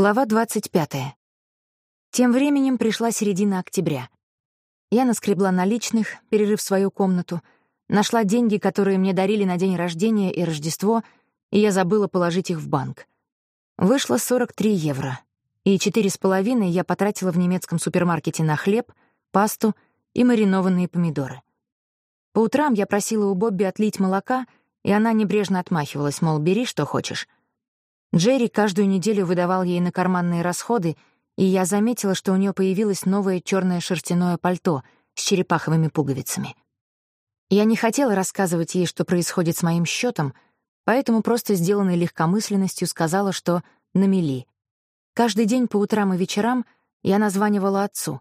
Глава 25. Тем временем пришла середина октября. Я наскребла наличных, перерыв свою комнату, нашла деньги, которые мне дарили на день рождения и Рождество, и я забыла положить их в банк. Вышло 43 евро, и четыре с половиной я потратила в немецком супермаркете на хлеб, пасту и маринованные помидоры. По утрам я просила у Бобби отлить молока, и она небрежно отмахивалась, мол, бери, что хочешь. Джерри каждую неделю выдавал ей на карманные расходы, и я заметила, что у нее появилось новое черное шерстяное пальто с черепаховыми пуговицами. Я не хотела рассказывать ей, что происходит с моим счетом, поэтому просто сделанной легкомысленностью сказала, что на мели. Каждый день по утрам и вечерам я названивала отцу,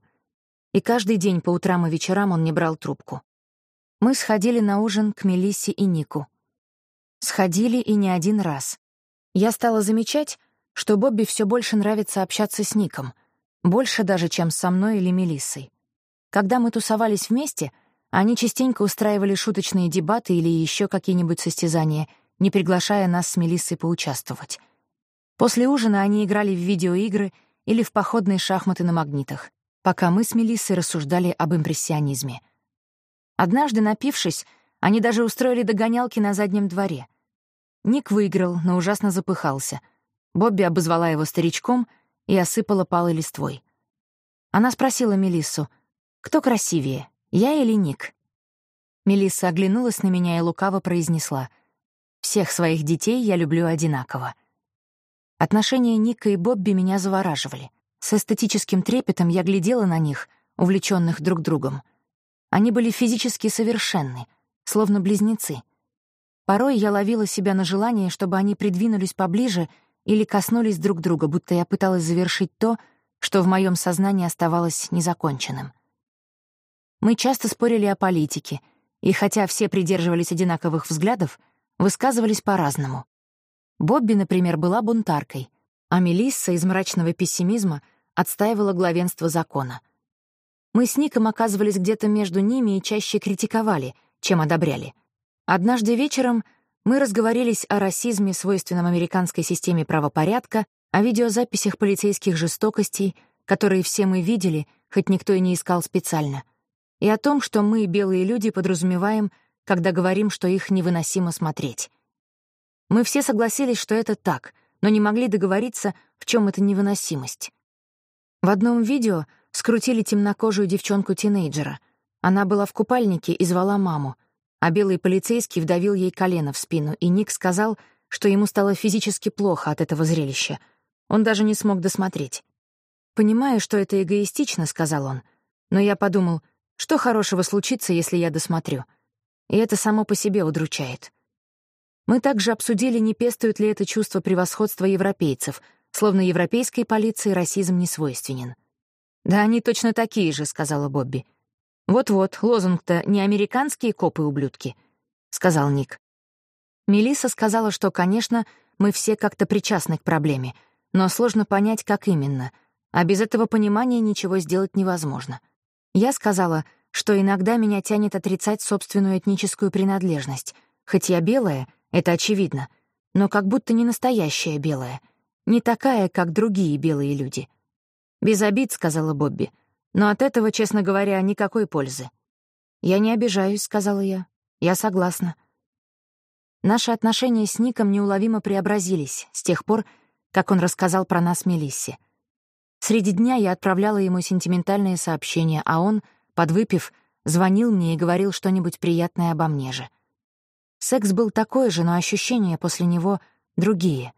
и каждый день по утрам и вечерам он не брал трубку. Мы сходили на ужин к Мелиссе и Нику. Сходили и не один раз. Я стала замечать, что Бобби все больше нравится общаться с Ником, больше даже, чем со мной или Мелиссой. Когда мы тусовались вместе, они частенько устраивали шуточные дебаты или еще какие-нибудь состязания, не приглашая нас с Мелиссой поучаствовать. После ужина они играли в видеоигры или в походные шахматы на магнитах, пока мы с Мелиссой рассуждали об импрессионизме. Однажды, напившись, они даже устроили догонялки на заднем дворе — Ник выиграл, но ужасно запыхался. Бобби обозвала его старичком и осыпала палой листвой. Она спросила Мелиссу, «Кто красивее, я или Ник?» Мелисса оглянулась на меня и лукаво произнесла, «Всех своих детей я люблю одинаково». Отношения Ника и Бобби меня завораживали. С эстетическим трепетом я глядела на них, увлеченных друг другом. Они были физически совершенны, словно близнецы — Порой я ловила себя на желание, чтобы они придвинулись поближе или коснулись друг друга, будто я пыталась завершить то, что в моем сознании оставалось незаконченным. Мы часто спорили о политике, и хотя все придерживались одинаковых взглядов, высказывались по-разному. Бобби, например, была бунтаркой, а Мелисса из мрачного пессимизма отстаивала главенство закона. Мы с Ником оказывались где-то между ними и чаще критиковали, чем одобряли — Однажды вечером мы разговорились о расизме, свойственном американской системе правопорядка, о видеозаписях полицейских жестокостей, которые все мы видели, хоть никто и не искал специально, и о том, что мы, белые люди, подразумеваем, когда говорим, что их невыносимо смотреть. Мы все согласились, что это так, но не могли договориться, в чем эта невыносимость. В одном видео скрутили темнокожую девчонку-тинейджера. Она была в купальнике и звала маму — а белый полицейский вдавил ей колено в спину, и Ник сказал, что ему стало физически плохо от этого зрелища. Он даже не смог досмотреть. «Понимаю, что это эгоистично», — сказал он, но я подумал, что хорошего случится, если я досмотрю. И это само по себе удручает. Мы также обсудили, не пестует ли это чувство превосходства европейцев, словно европейской полиции расизм не свойственен. «Да они точно такие же», — сказала Бобби. «Вот-вот, лозунг-то не американские копы-ублюдки», — сказал Ник. Мелисса сказала, что, конечно, мы все как-то причастны к проблеме, но сложно понять, как именно, а без этого понимания ничего сделать невозможно. Я сказала, что иногда меня тянет отрицать собственную этническую принадлежность, хоть я белая, это очевидно, но как будто не настоящая белая, не такая, как другие белые люди. «Без обид», — сказала Бобби, — но от этого, честно говоря, никакой пользы. «Я не обижаюсь», — сказала я. «Я согласна». Наши отношения с Ником неуловимо преобразились с тех пор, как он рассказал про нас Мелиссе. Среди дня я отправляла ему сентиментальные сообщения, а он, подвыпив, звонил мне и говорил что-нибудь приятное обо мне же. Секс был такой же, но ощущения после него другие.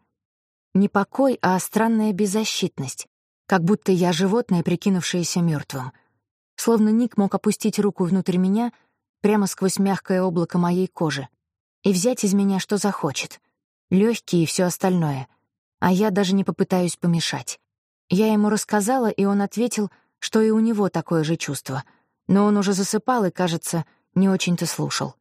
Не покой, а странная беззащитность, как будто я животное, прикинувшееся мертвым. Словно Ник мог опустить руку внутрь меня, прямо сквозь мягкое облако моей кожи, и взять из меня, что захочет. Легкие и все остальное. А я даже не попытаюсь помешать. Я ему рассказала, и он ответил, что и у него такое же чувство. Но он уже засыпал и, кажется, не очень-то слушал.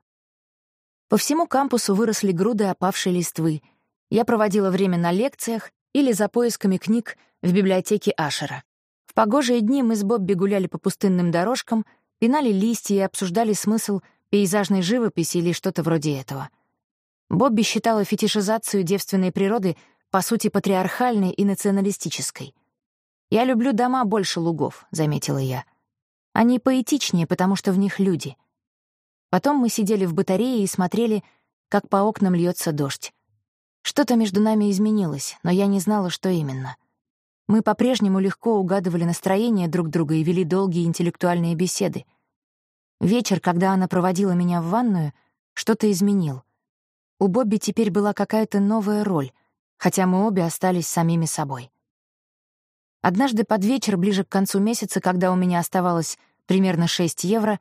По всему кампусу выросли груды опавшей листвы. Я проводила время на лекциях или за поисками книг в библиотеке Ашера. В погожие дни мы с Бобби гуляли по пустынным дорожкам, пинали листья и обсуждали смысл пейзажной живописи или что-то вроде этого. Бобби считала фетишизацию девственной природы по сути, патриархальной и националистической. «Я люблю дома больше лугов», — заметила я. «Они поэтичнее, потому что в них люди». Потом мы сидели в батарее и смотрели, как по окнам льется дождь. Что-то между нами изменилось, но я не знала, что именно. Мы по-прежнему легко угадывали настроение друг друга и вели долгие интеллектуальные беседы. Вечер, когда она проводила меня в ванную, что-то изменил. У Бобби теперь была какая-то новая роль, хотя мы обе остались самими собой. Однажды под вечер, ближе к концу месяца, когда у меня оставалось примерно 6 евро,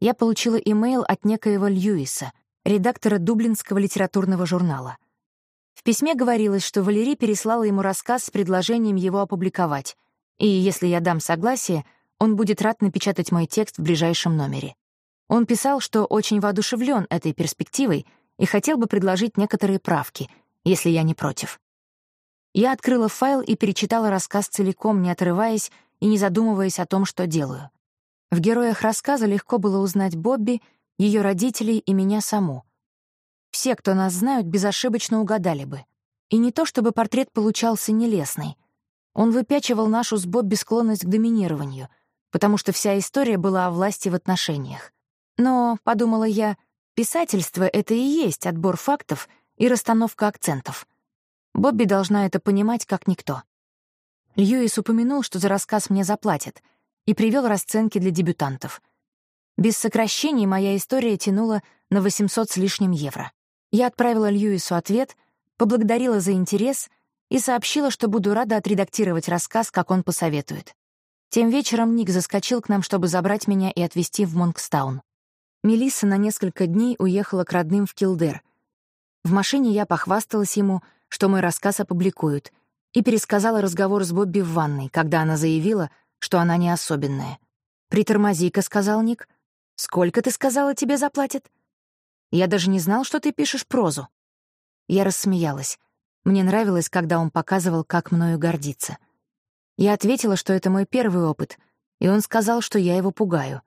я получила имейл от некоего Льюиса, редактора Дублинского литературного журнала. В письме говорилось, что Валерий переслала ему рассказ с предложением его опубликовать, и если я дам согласие, он будет рад напечатать мой текст в ближайшем номере. Он писал, что очень воодушевлен этой перспективой и хотел бы предложить некоторые правки, если я не против. Я открыла файл и перечитала рассказ целиком, не отрываясь и не задумываясь о том, что делаю. В героях рассказа легко было узнать Бобби, ее родителей и меня саму. Все, кто нас знают, безошибочно угадали бы. И не то чтобы портрет получался нелестный. Он выпячивал нашу с Бобби склонность к доминированию, потому что вся история была о власти в отношениях. Но, подумала я, писательство — это и есть отбор фактов и расстановка акцентов — Бобби должна это понимать как никто. Льюис упомянул, что за рассказ мне заплатят, и привел расценки для дебютантов. Без сокращений моя история тянула на 800 с лишним евро. Я отправила Льюису ответ, поблагодарила за интерес и сообщила, что буду рада отредактировать рассказ, как он посоветует. Тем вечером Ник заскочил к нам, чтобы забрать меня и отвезти в Монкстаун. Мелисса на несколько дней уехала к родным в Килдер. В машине я похвасталась ему — что мой рассказ опубликуют, и пересказала разговор с Бобби в ванной, когда она заявила, что она не особенная. «Притормози-ка», — сказал Ник. «Сколько, ты сказала, тебе заплатят?» «Я даже не знал, что ты пишешь прозу». Я рассмеялась. Мне нравилось, когда он показывал, как мною гордиться. Я ответила, что это мой первый опыт, и он сказал, что я его пугаю.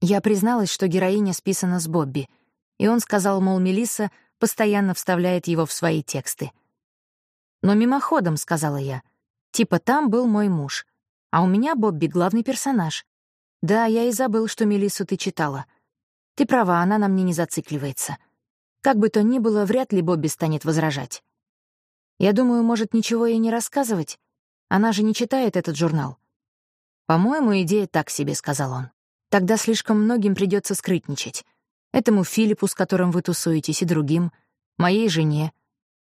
Я призналась, что героиня списана с Бобби, и он сказал, мол, Мелисса постоянно вставляет его в свои тексты — но мимоходом, сказала я. Типа там был мой муж. А у меня Бобби главный персонаж. Да, я и забыл, что Мелиссу ты читала. Ты права, она на мне не зацикливается. Как бы то ни было, вряд ли Бобби станет возражать. Я думаю, может, ничего ей не рассказывать. Она же не читает этот журнал. «По-моему, идея так себе», — сказал он. «Тогда слишком многим придется скрытничать. Этому Филиппу, с которым вы тусуетесь, и другим, моей жене,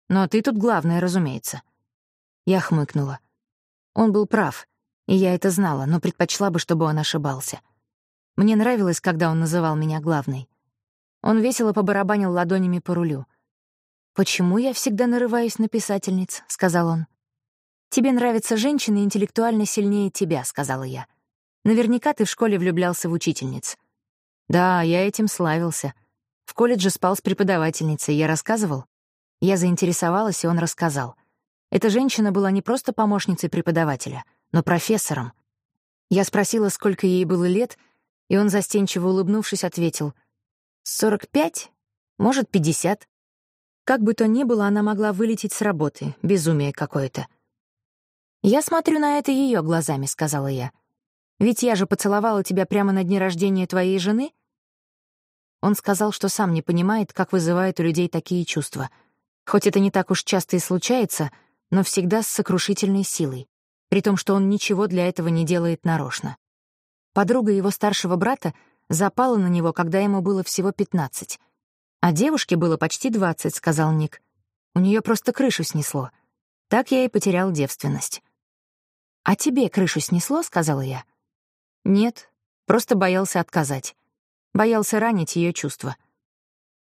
но ты тут главная, разумеется. Я хмыкнула. Он был прав, и я это знала, но предпочла бы, чтобы он ошибался. Мне нравилось, когда он называл меня главной. Он весело побарабанил ладонями по рулю. «Почему я всегда нарываюсь на писательниц?» — сказал он. «Тебе нравятся женщины интеллектуально сильнее тебя», — сказала я. «Наверняка ты в школе влюблялся в учительниц». «Да, я этим славился. В колледже спал с преподавательницей, я рассказывал?» Я заинтересовалась, и он рассказал. Эта женщина была не просто помощницей преподавателя, но профессором. Я спросила, сколько ей было лет, и он, застенчиво улыбнувшись, ответил, «Сорок пять? Может, пятьдесят?» Как бы то ни было, она могла вылететь с работы, безумие какое-то. «Я смотрю на это ее глазами», — сказала я. «Ведь я же поцеловала тебя прямо на дне рождения твоей жены?» Он сказал, что сам не понимает, как вызывает у людей такие чувства — Хоть это не так уж часто и случается, но всегда с сокрушительной силой, при том, что он ничего для этого не делает нарочно. Подруга его старшего брата запала на него, когда ему было всего 15. А девушке было почти 20, сказал Ник. У нее просто крышу снесло. Так я и потерял девственность. «А тебе крышу снесло?» — сказала я. «Нет, просто боялся отказать. Боялся ранить ее чувства».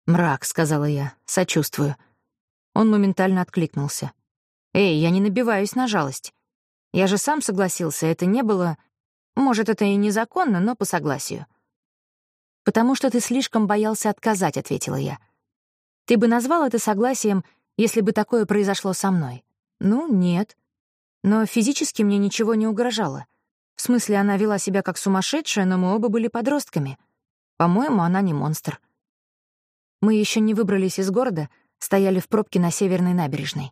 «Мрак», — сказала я, — «сочувствую». Он моментально откликнулся. «Эй, я не набиваюсь на жалость. Я же сам согласился, это не было... Может, это и незаконно, но по согласию». «Потому что ты слишком боялся отказать», — ответила я. «Ты бы назвал это согласием, если бы такое произошло со мной?» «Ну, нет. Но физически мне ничего не угрожало. В смысле, она вела себя как сумасшедшая, но мы оба были подростками. По-моему, она не монстр». Мы еще не выбрались из города — стояли в пробке на северной набережной.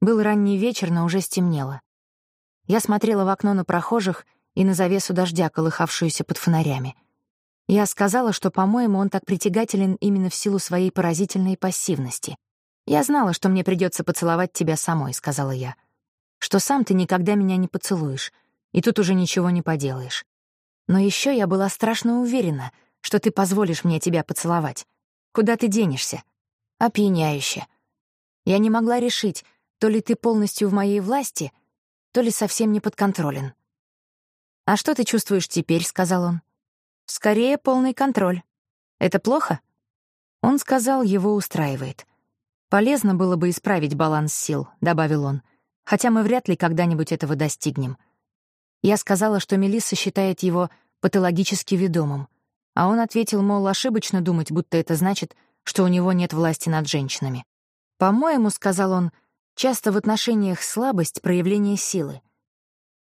Был ранний вечер, но уже стемнело. Я смотрела в окно на прохожих и на завесу дождя, колыхавшуюся под фонарями. Я сказала, что, по-моему, он так притягателен именно в силу своей поразительной пассивности. «Я знала, что мне придется поцеловать тебя самой», — сказала я. «Что сам ты никогда меня не поцелуешь, и тут уже ничего не поделаешь. Но еще я была страшно уверена, что ты позволишь мне тебя поцеловать. Куда ты денешься? Опьяняюще. Я не могла решить, то ли ты полностью в моей власти, то ли совсем не подконтролен. «А что ты чувствуешь теперь?» — сказал он. «Скорее полный контроль. Это плохо?» Он сказал, его устраивает. «Полезно было бы исправить баланс сил», — добавил он, «хотя мы вряд ли когда-нибудь этого достигнем. Я сказала, что Мелисса считает его патологически ведомым, а он ответил, мол, ошибочно думать, будто это значит, что у него нет власти над женщинами. «По-моему, — сказал он, — часто в отношениях слабость — проявление силы.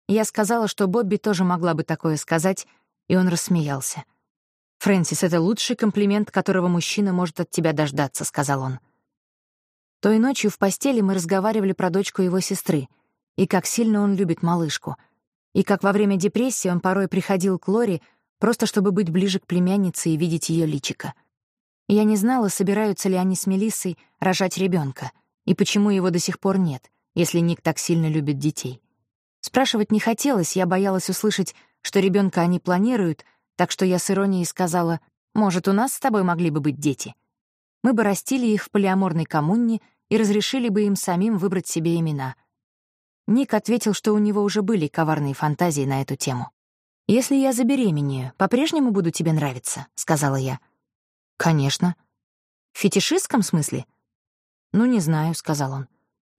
Я сказала, что Бобби тоже могла бы такое сказать, и он рассмеялся. «Фрэнсис, это лучший комплимент, которого мужчина может от тебя дождаться», — сказал он. Той ночью в постели мы разговаривали про дочку его сестры, и как сильно он любит малышку — и как во время депрессии он порой приходил к Лори просто чтобы быть ближе к племяннице и видеть ее личико. Я не знала, собираются ли они с Мелиссой рожать ребенка и почему его до сих пор нет, если Ник так сильно любит детей. Спрашивать не хотелось, я боялась услышать, что ребенка они планируют, так что я с иронией сказала, «Может, у нас с тобой могли бы быть дети?» Мы бы растили их в полиаморной коммуне и разрешили бы им самим выбрать себе имена — Ник ответил, что у него уже были коварные фантазии на эту тему. «Если я забеременею, по-прежнему буду тебе нравиться», — сказала я. «Конечно». «В фетишистском смысле?» «Ну, не знаю», — сказал он.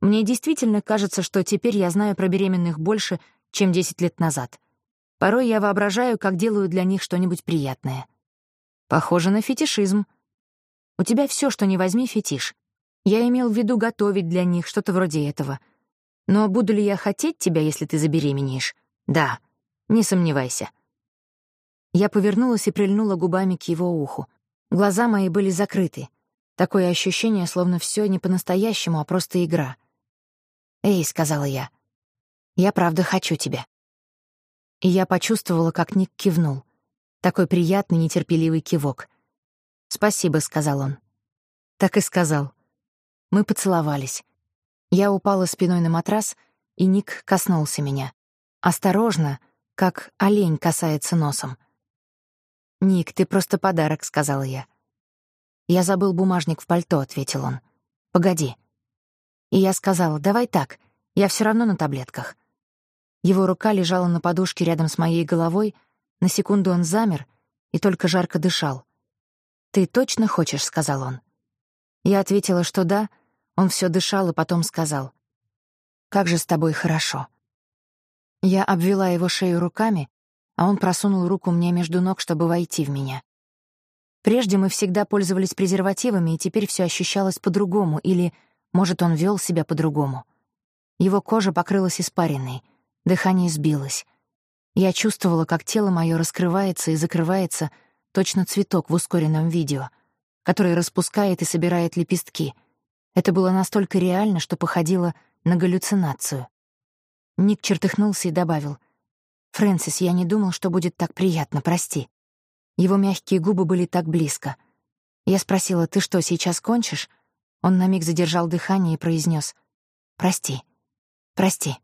«Мне действительно кажется, что теперь я знаю про беременных больше, чем 10 лет назад. Порой я воображаю, как делаю для них что-нибудь приятное. Похоже на фетишизм. У тебя все, что не возьми, фетиш. Я имел в виду готовить для них, что-то вроде этого — но буду ли я хотеть тебя, если ты забеременеешь? Да, не сомневайся. Я повернулась и прильнула губами к его уху. Глаза мои были закрыты. Такое ощущение, словно все не по-настоящему, а просто игра. «Эй», — сказала я, — «я правда хочу тебя». И я почувствовала, как Ник кивнул. Такой приятный, нетерпеливый кивок. «Спасибо», — сказал он. Так и сказал. Мы поцеловались. Я упала спиной на матрас, и Ник коснулся меня. Осторожно, как олень касается носом. «Ник, ты просто подарок», — сказала я. «Я забыл бумажник в пальто», — ответил он. «Погоди». И я сказала, «Давай так, я все равно на таблетках». Его рука лежала на подушке рядом с моей головой, на секунду он замер и только жарко дышал. «Ты точно хочешь?» — сказал он. Я ответила, что да, — он все дышал и потом сказал, «Как же с тобой хорошо». Я обвела его шею руками, а он просунул руку мне между ног, чтобы войти в меня. Прежде мы всегда пользовались презервативами, и теперь все ощущалось по-другому, или, может, он вел себя по-другому. Его кожа покрылась испариной, дыхание сбилось. Я чувствовала, как тело мое раскрывается и закрывается, точно цветок в ускоренном видео, который распускает и собирает лепестки — это было настолько реально, что походило на галлюцинацию. Ник чертыхнулся и добавил. «Фрэнсис, я не думал, что будет так приятно, прости». Его мягкие губы были так близко. Я спросила, «Ты что, сейчас кончишь?» Он на миг задержал дыхание и произнес: «Прости, прости».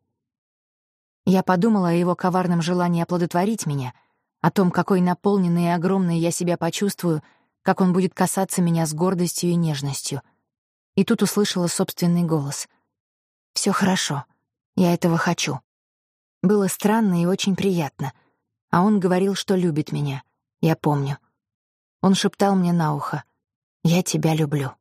Я подумала о его коварном желании оплодотворить меня, о том, какой наполненной и огромной я себя почувствую, как он будет касаться меня с гордостью и нежностью — и тут услышала собственный голос. «Всё хорошо. Я этого хочу». Было странно и очень приятно. А он говорил, что любит меня. Я помню. Он шептал мне на ухо. «Я тебя люблю».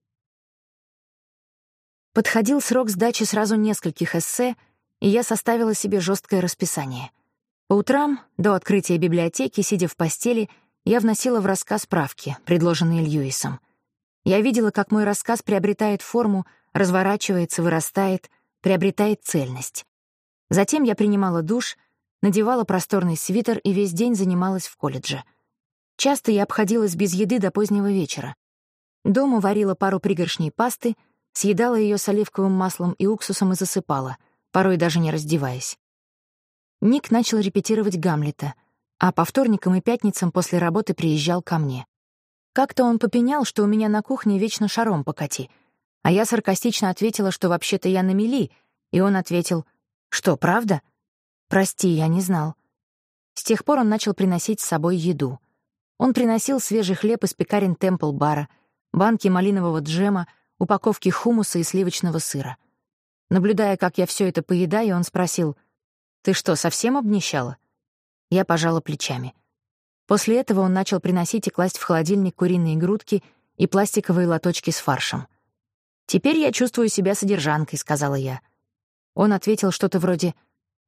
Подходил срок сдачи сразу нескольких эссе, и я составила себе жесткое расписание. По утрам, до открытия библиотеки, сидя в постели, я вносила в рассказ правки, предложенные Льюисом. Я видела, как мой рассказ приобретает форму, разворачивается, вырастает, приобретает цельность. Затем я принимала душ, надевала просторный свитер и весь день занималась в колледже. Часто я обходилась без еды до позднего вечера. Дома варила пару пригоршней пасты, съедала ее с оливковым маслом и уксусом и засыпала, порой даже не раздеваясь. Ник начал репетировать Гамлета, а по вторникам и пятницам после работы приезжал ко мне. Как-то он попенял, что у меня на кухне вечно шаром покати, а я саркастично ответила, что вообще-то я на мели, и он ответил, «Что, правда?» «Прости, я не знал». С тех пор он начал приносить с собой еду. Он приносил свежий хлеб из пекарен Темпл-бара, банки малинового джема, упаковки хумуса и сливочного сыра. Наблюдая, как я все это поедаю, он спросил, «Ты что, совсем обнищала?» Я пожала плечами. После этого он начал приносить и класть в холодильник куриные грудки и пластиковые лоточки с фаршем. «Теперь я чувствую себя содержанкой», — сказала я. Он ответил что-то вроде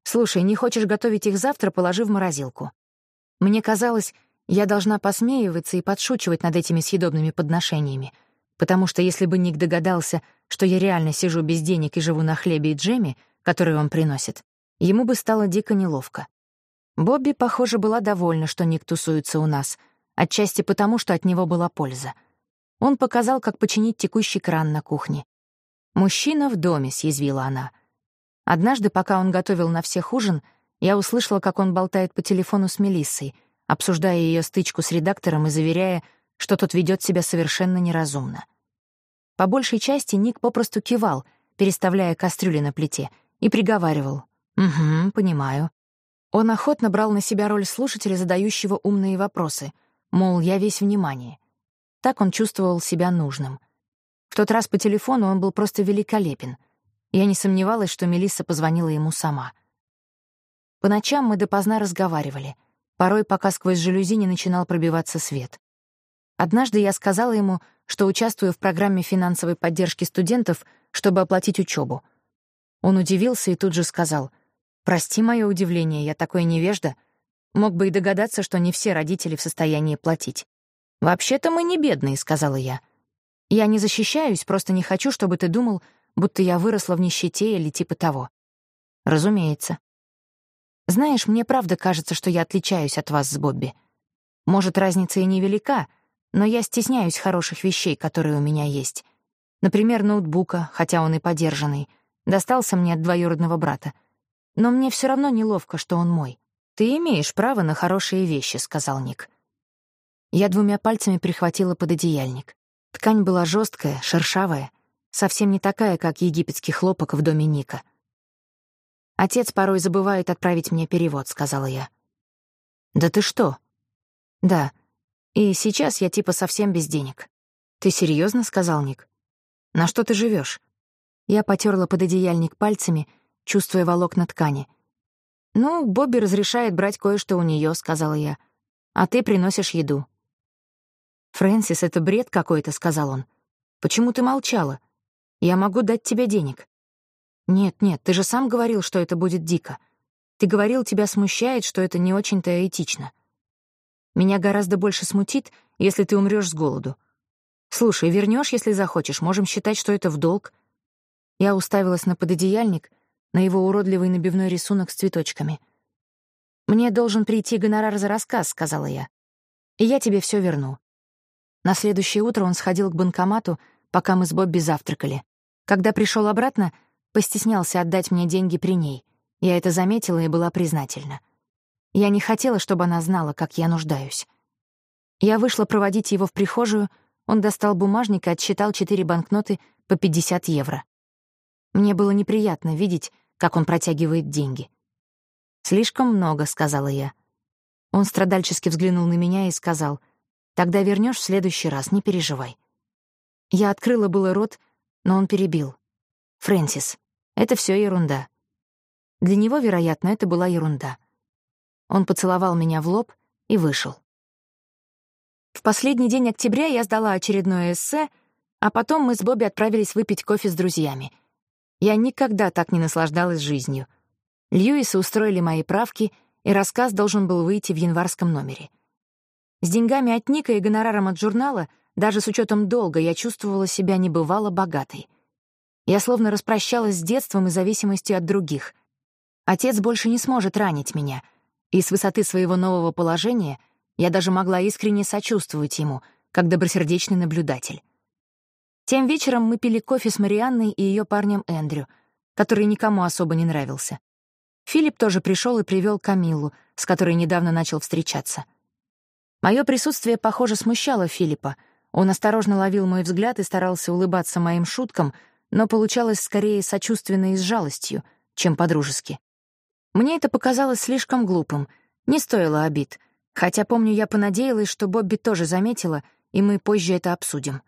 «Слушай, не хочешь готовить их завтра, положи в морозилку». Мне казалось, я должна посмеиваться и подшучивать над этими съедобными подношениями, потому что если бы Ник догадался, что я реально сижу без денег и живу на хлебе и джеме, который он приносит, ему бы стало дико неловко. Бобби, похоже, была довольна, что Ник тусуется у нас, отчасти потому, что от него была польза. Он показал, как починить текущий кран на кухне. «Мужчина в доме», — съязвила она. Однажды, пока он готовил на всех ужин, я услышала, как он болтает по телефону с Мелиссой — обсуждая ее стычку с редактором и заверяя, что тот ведет себя совершенно неразумно. По большей части Ник попросту кивал, переставляя кастрюли на плите, и приговаривал «Угу, понимаю». Он охотно брал на себя роль слушателя, задающего умные вопросы, мол, я весь внимание. Так он чувствовал себя нужным. В тот раз по телефону он был просто великолепен. Я не сомневалась, что Мелисса позвонила ему сама. По ночам мы допоздна разговаривали — порой пока сквозь жалюзи не начинал пробиваться свет. Однажды я сказала ему, что участвую в программе финансовой поддержки студентов, чтобы оплатить учебу. Он удивился и тут же сказал, «Прости мое удивление, я такой невежда. Мог бы и догадаться, что не все родители в состоянии платить». «Вообще-то мы не бедные», — сказала я. «Я не защищаюсь, просто не хочу, чтобы ты думал, будто я выросла в нищете или типа того». «Разумеется. Знаешь, мне правда кажется, что я отличаюсь от вас с Бобби. Может, разница и невелика, но я стесняюсь хороших вещей, которые у меня есть. Например, ноутбука, хотя он и подержанный, достался мне от двоюродного брата. Но мне все равно неловко, что он мой. «Ты имеешь право на хорошие вещи», — сказал Ник. Я двумя пальцами прихватила пододеяльник. Ткань была жесткая, шершавая, совсем не такая, как египетский хлопок в доме Ника. Отец порой забывает отправить мне перевод», — сказала я. «Да ты что?» «Да. И сейчас я типа совсем без денег». «Ты серьезно? сказал Ник. «На что ты живешь? Я потерла пододеяльник пальцами, чувствуя волокна ткани. «Ну, Бобби разрешает брать кое-что у нее, сказала я. «А ты приносишь еду». «Фрэнсис, это бред какой-то», — сказал он. «Почему ты молчала? Я могу дать тебе денег». «Нет, нет, ты же сам говорил, что это будет дико. Ты говорил, тебя смущает, что это не очень-то этично. Меня гораздо больше смутит, если ты умрёшь с голоду. Слушай, вернёшь, если захочешь, можем считать, что это в долг». Я уставилась на пододеяльник, на его уродливый набивной рисунок с цветочками. «Мне должен прийти гонорар за рассказ», — сказала я. «И я тебе всё верну». На следующее утро он сходил к банкомату, пока мы с Бобби завтракали. Когда пришёл обратно, Постеснялся отдать мне деньги при ней. Я это заметила и была признательна. Я не хотела, чтобы она знала, как я нуждаюсь. Я вышла проводить его в прихожую, он достал бумажник и отсчитал четыре банкноты по 50 евро. Мне было неприятно видеть, как он протягивает деньги. «Слишком много», — сказала я. Он страдальчески взглянул на меня и сказал, «Тогда вернешь в следующий раз, не переживай». Я открыла было рот, но он перебил. «Фрэнсис, это все ерунда». Для него, вероятно, это была ерунда. Он поцеловал меня в лоб и вышел. В последний день октября я сдала очередное эссе, а потом мы с Бобби отправились выпить кофе с друзьями. Я никогда так не наслаждалась жизнью. Льюисы устроили мои правки, и рассказ должен был выйти в январском номере. С деньгами от Ника и гонораром от журнала, даже с учетом долга, я чувствовала себя небывало богатой — я словно распрощалась с детством и зависимостью от других. Отец больше не сможет ранить меня, и с высоты своего нового положения я даже могла искренне сочувствовать ему, как добросердечный наблюдатель. Тем вечером мы пили кофе с Марианной и ее парнем Эндрю, который никому особо не нравился. Филипп тоже пришел и привел Камиллу, с которой недавно начал встречаться. Мое присутствие, похоже, смущало Филиппа. Он осторожно ловил мой взгляд и старался улыбаться моим шуткам, но получалось скорее сочувственно и с жалостью, чем по-дружески. Мне это показалось слишком глупым, не стоило обид, хотя, помню, я понадеялась, что Бобби тоже заметила, и мы позже это обсудим.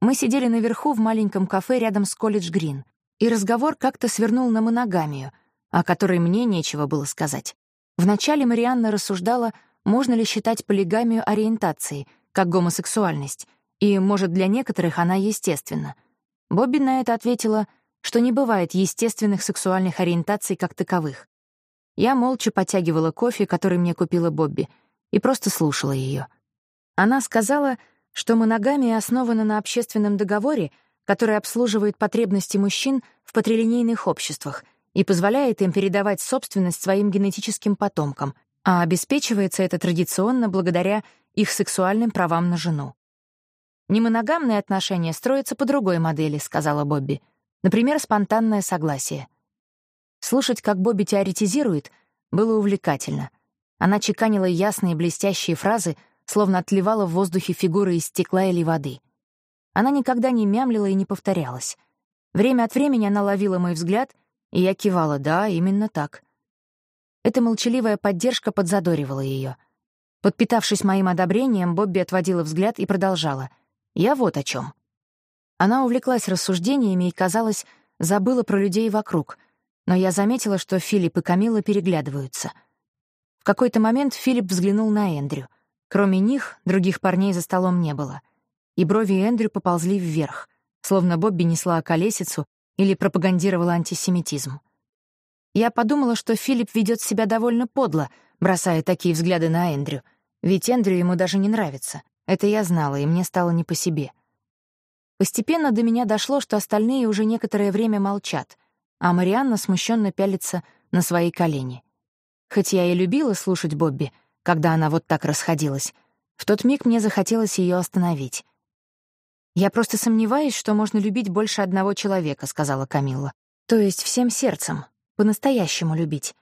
Мы сидели наверху в маленьком кафе рядом с Колледж Грин, и разговор как-то свернул на моногамию, о которой мне нечего было сказать. Вначале Марианна рассуждала, можно ли считать полигамию ориентацией, как гомосексуальность, и, может, для некоторых она естественна. Бобби на это ответила, что не бывает естественных сексуальных ориентаций как таковых. Я молча потягивала кофе, который мне купила Бобби, и просто слушала ее. Она сказала, что моногамия основана на общественном договоре, который обслуживает потребности мужчин в патрилинейных обществах и позволяет им передавать собственность своим генетическим потомкам, а обеспечивается это традиционно благодаря их сексуальным правам на жену. «Немоногамные отношения строятся по другой модели», — сказала Бобби. «Например, спонтанное согласие. Слушать, как Бобби теоретизирует, было увлекательно. Она чеканила ясные блестящие фразы, словно отливала в воздухе фигуры из стекла или воды. Она никогда не мямлила и не повторялась. Время от времени она ловила мой взгляд, и я кивала «да, именно так». Эта молчаливая поддержка подзадоривала ее. Подпитавшись моим одобрением, Бобби отводила взгляд и продолжала. «Я вот о чем. Она увлеклась рассуждениями и, казалось, забыла про людей вокруг — но я заметила, что Филипп и Камила переглядываются. В какой-то момент Филипп взглянул на Эндрю. Кроме них, других парней за столом не было. И брови Эндрю поползли вверх, словно Бобби несла колесицу или пропагандировала антисемитизм. Я подумала, что Филипп ведет себя довольно подло, бросая такие взгляды на Эндрю, ведь Эндрю ему даже не нравится. Это я знала, и мне стало не по себе. Постепенно до меня дошло, что остальные уже некоторое время молчат, а Марианна смущенно пялится на свои колени. Хоть я и любила слушать Бобби, когда она вот так расходилась, в тот миг мне захотелось ее остановить. «Я просто сомневаюсь, что можно любить больше одного человека», — сказала Камилла. «То есть всем сердцем, по-настоящему любить».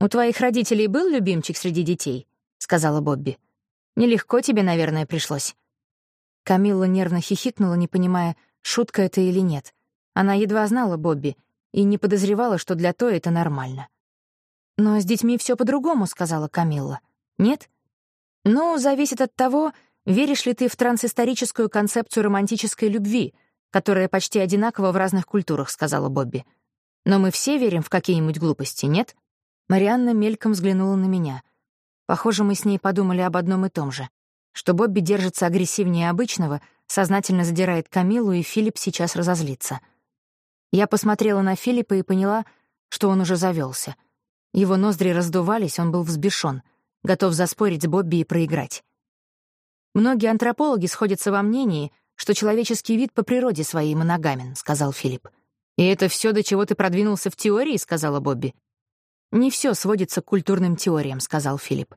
«У твоих родителей был любимчик среди детей?» — сказала Бобби. «Нелегко тебе, наверное, пришлось». Камилла нервно хихикнула, не понимая, шутка это или нет. Она едва знала Бобби и не подозревала, что для Тоя это нормально. «Но с детьми все по-другому», — сказала Камилла. «Нет?» «Ну, зависит от того, веришь ли ты в трансисторическую концепцию романтической любви, которая почти одинакова в разных культурах», — сказала Бобби. «Но мы все верим в какие-нибудь глупости, нет?» Марианна мельком взглянула на меня. Похоже, мы с ней подумали об одном и том же. Что Бобби держится агрессивнее обычного, сознательно задирает Камилу, и Филипп сейчас разозлится — я посмотрела на Филиппа и поняла, что он уже завелся. Его ноздри раздувались, он был взбешен, готов заспорить с Бобби и проиграть. «Многие антропологи сходятся во мнении, что человеческий вид по природе своей моногамен», — сказал Филипп. «И это все, до чего ты продвинулся в теории», — сказала Бобби. «Не все сводится к культурным теориям», — сказал Филипп.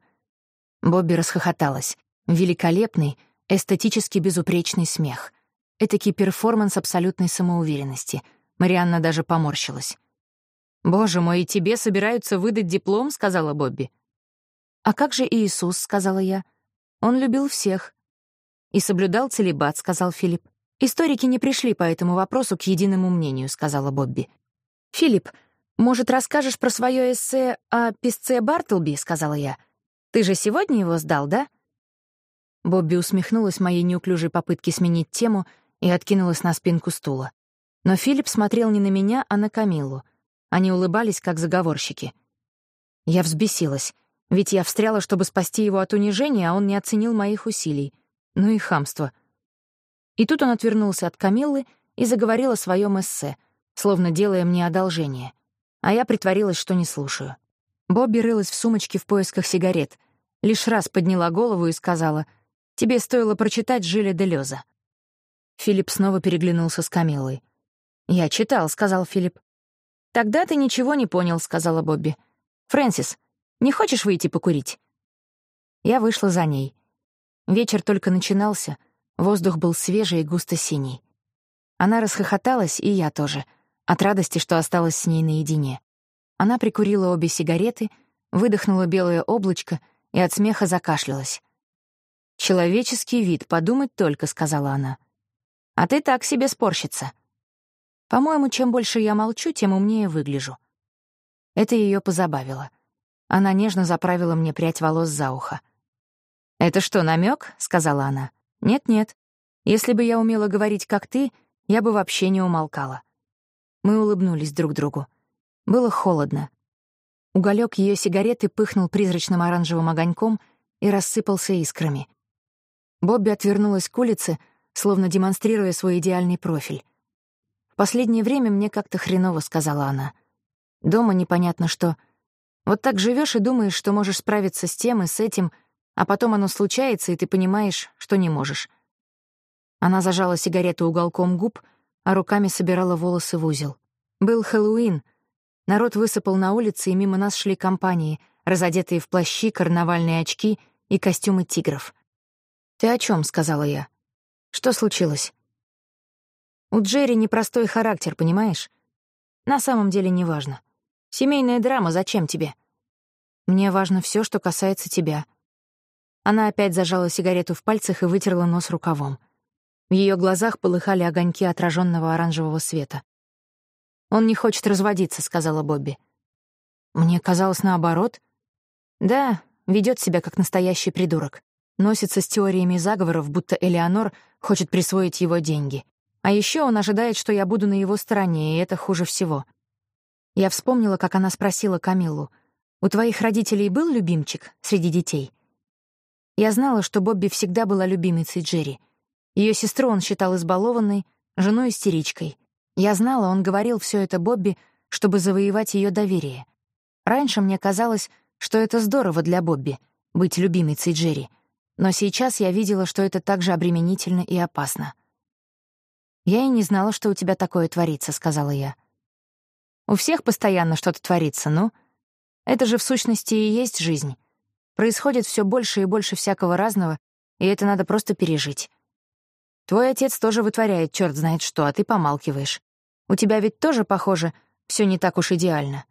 Бобби расхохоталась. Великолепный, эстетически безупречный смех. Этакий перформанс абсолютной самоуверенности — Марианна даже поморщилась. «Боже мой, тебе собираются выдать диплом?» — сказала Бобби. «А как же Иисус?» — сказала я. «Он любил всех». «И соблюдал целебат», — сказал Филипп. «Историки не пришли по этому вопросу к единому мнению», — сказала Бобби. «Филипп, может, расскажешь про свое эссе о песце Бартлби?» — сказала я. «Ты же сегодня его сдал, да?» Бобби усмехнулась моей неуклюжей попытке сменить тему и откинулась на спинку стула. Но Филипп смотрел не на меня, а на Камилу. Они улыбались, как заговорщики. Я взбесилась, ведь я встряла, чтобы спасти его от унижения, а он не оценил моих усилий. Ну и хамство. И тут он отвернулся от Камиллы и заговорил о своем эссе, словно делая мне одолжение. А я притворилась, что не слушаю. Бобби рылась в сумочке в поисках сигарет, лишь раз подняла голову и сказала, «Тебе стоило прочитать Жиля де Лёза». Филипп снова переглянулся с Камиллой. «Я читал», — сказал Филипп. «Тогда ты ничего не понял», — сказала Бобби. «Фрэнсис, не хочешь выйти покурить?» Я вышла за ней. Вечер только начинался, Воздух был свежий и густо-синий. Она расхохоталась, и я тоже, от радости, что осталась с ней наедине. Она прикурила обе сигареты, выдохнула белое облачко и от смеха закашлялась. «Человеческий вид, подумать только», — сказала она. «А ты так себе спорщица». По-моему, чем больше я молчу, тем умнее выгляжу. Это ее позабавило. Она нежно заправила мне прядь волос за ухо. «Это что, намек? сказала она. «Нет-нет. Если бы я умела говорить, как ты, я бы вообще не умолкала». Мы улыбнулись друг другу. Было холодно. Уголек ее сигареты пыхнул призрачным оранжевым огоньком и рассыпался искрами. Бобби отвернулась к улице, словно демонстрируя свой идеальный профиль. «В последнее время мне как-то хреново», — сказала она. «Дома непонятно что. Вот так живешь и думаешь, что можешь справиться с тем и с этим, а потом оно случается, и ты понимаешь, что не можешь». Она зажала сигарету уголком губ, а руками собирала волосы в узел. Был Хэллоуин. Народ высыпал на улице, и мимо нас шли компании, разодетые в плащи, карнавальные очки и костюмы тигров. «Ты о чем? сказала я. «Что случилось?» «У Джерри непростой характер, понимаешь? На самом деле неважно. Семейная драма зачем тебе? Мне важно все, что касается тебя». Она опять зажала сигарету в пальцах и вытерла нос рукавом. В ее глазах полыхали огоньки отраженного оранжевого света. «Он не хочет разводиться», — сказала Бобби. «Мне казалось наоборот». «Да, ведет себя как настоящий придурок носится с теориями заговоров, будто Элеонор хочет присвоить его деньги. А еще он ожидает, что я буду на его стороне, и это хуже всего. Я вспомнила, как она спросила Камиллу, «У твоих родителей был любимчик среди детей?» Я знала, что Бобби всегда была любимицей Джерри. Ее сестру он считал избалованной, женой истеричкой. Я знала, он говорил все это Бобби, чтобы завоевать ее доверие. Раньше мне казалось, что это здорово для Бобби — быть любимицей Джерри — но сейчас я видела, что это также обременительно и опасно. «Я и не знала, что у тебя такое творится», — сказала я. «У всех постоянно что-то творится, ну. Это же в сущности и есть жизнь. Происходит все больше и больше всякого разного, и это надо просто пережить. Твой отец тоже вытворяет черт знает что, а ты помалкиваешь. У тебя ведь тоже, похоже, все не так уж идеально».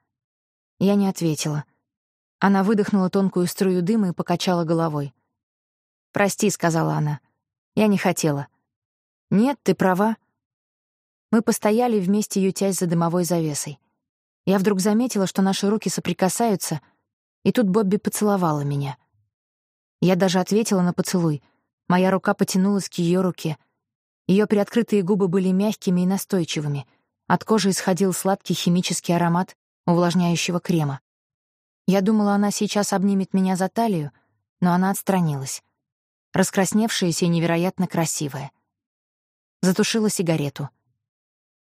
Я не ответила. Она выдохнула тонкую струю дыма и покачала головой. «Прости», — сказала она. «Я не хотела». «Нет, ты права». Мы постояли вместе, ютясь за дымовой завесой. Я вдруг заметила, что наши руки соприкасаются, и тут Бобби поцеловала меня. Я даже ответила на поцелуй. Моя рука потянулась к ее руке. Ее приоткрытые губы были мягкими и настойчивыми. От кожи исходил сладкий химический аромат увлажняющего крема. Я думала, она сейчас обнимет меня за талию, но она отстранилась раскрасневшаяся и невероятно красивая. Затушила сигарету.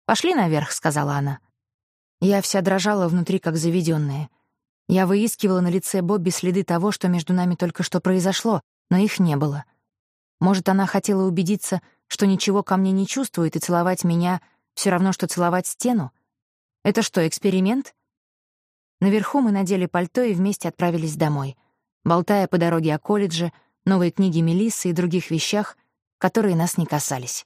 «Пошли наверх», — сказала она. Я вся дрожала внутри, как заведенная. Я выискивала на лице Бобби следы того, что между нами только что произошло, но их не было. Может, она хотела убедиться, что ничего ко мне не чувствует, и целовать меня все равно, что целовать стену? Это что, эксперимент? Наверху мы надели пальто и вместе отправились домой, болтая по дороге о колледже, новой книге Мелиссы и других вещах, которые нас не касались.